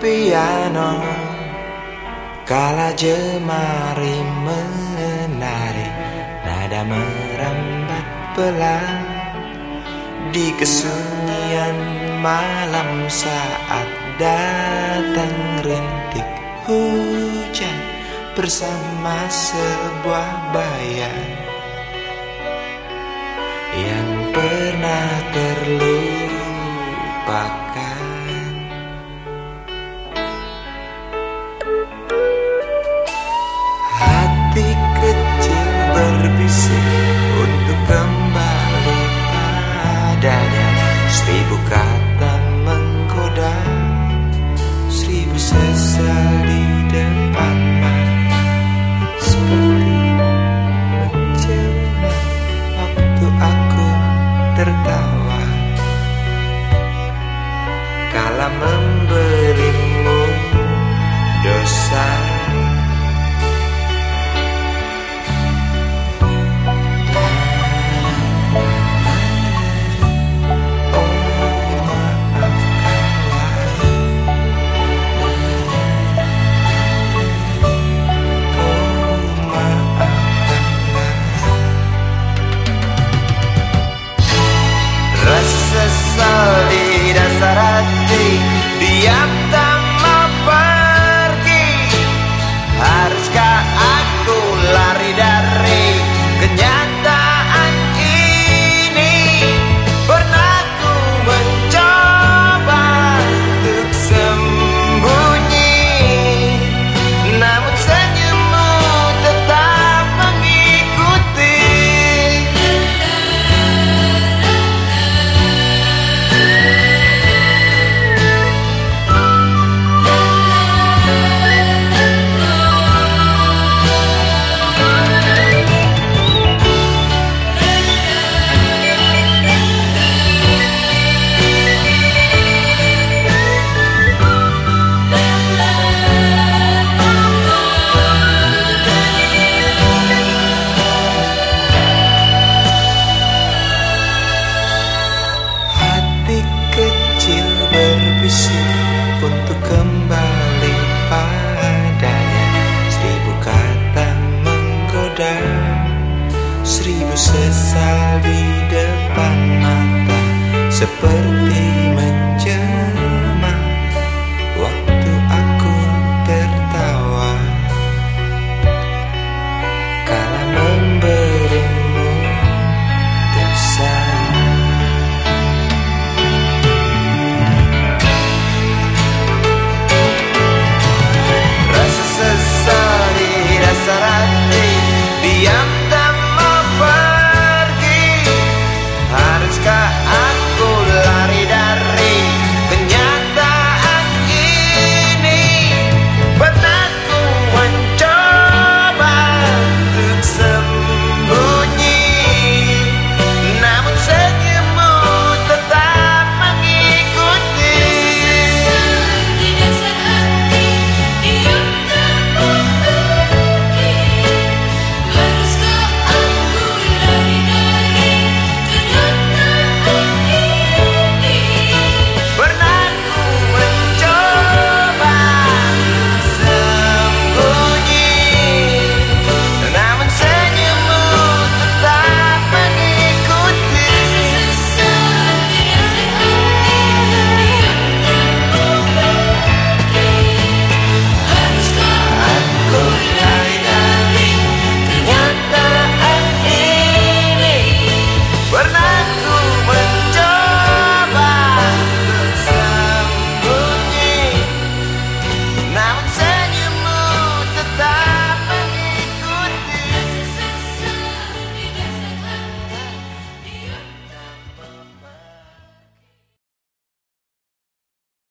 piano. Kala jemari menari Nada merambat pelan. Di kesunyian malam saat datang rintik hujan Bersama sebuah bayang Yang pernah terlupakan Kala memberimu The apple sesal di depan mata seperti mencari